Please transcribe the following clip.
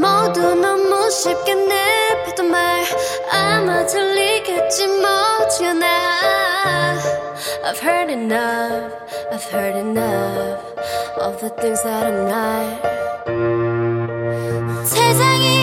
모두 너무 쉽게 내뱉던 말. 아마 들리겠지 뭐지않아 I've heard enough, I've heard enough of the things that I'm not. 세상이